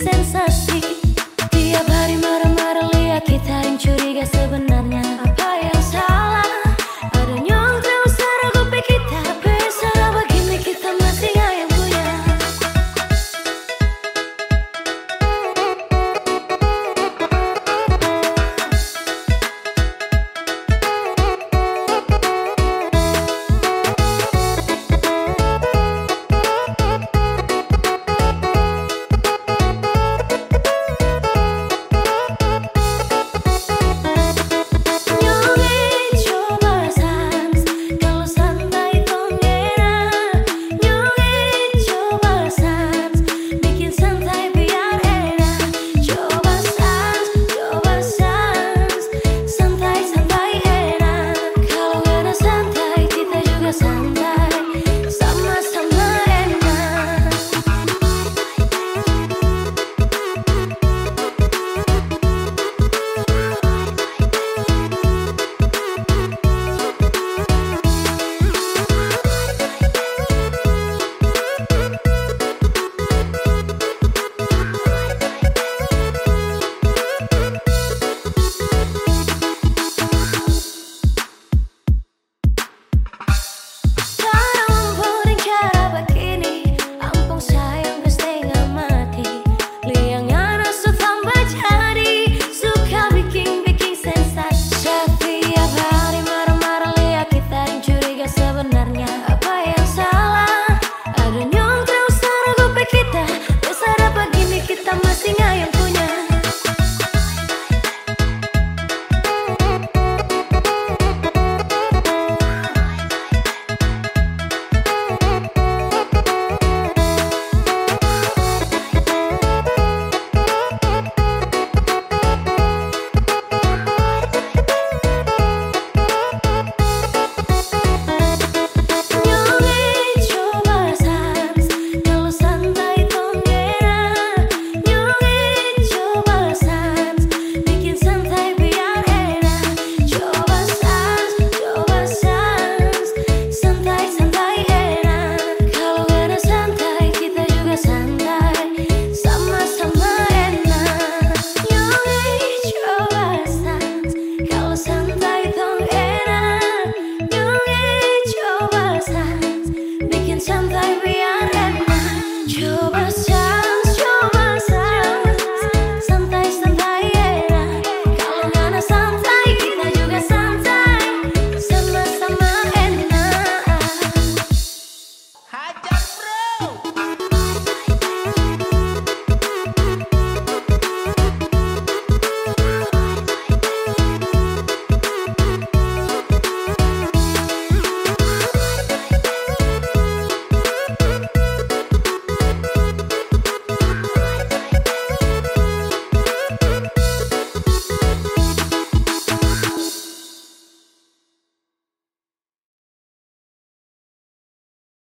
bikin sensasi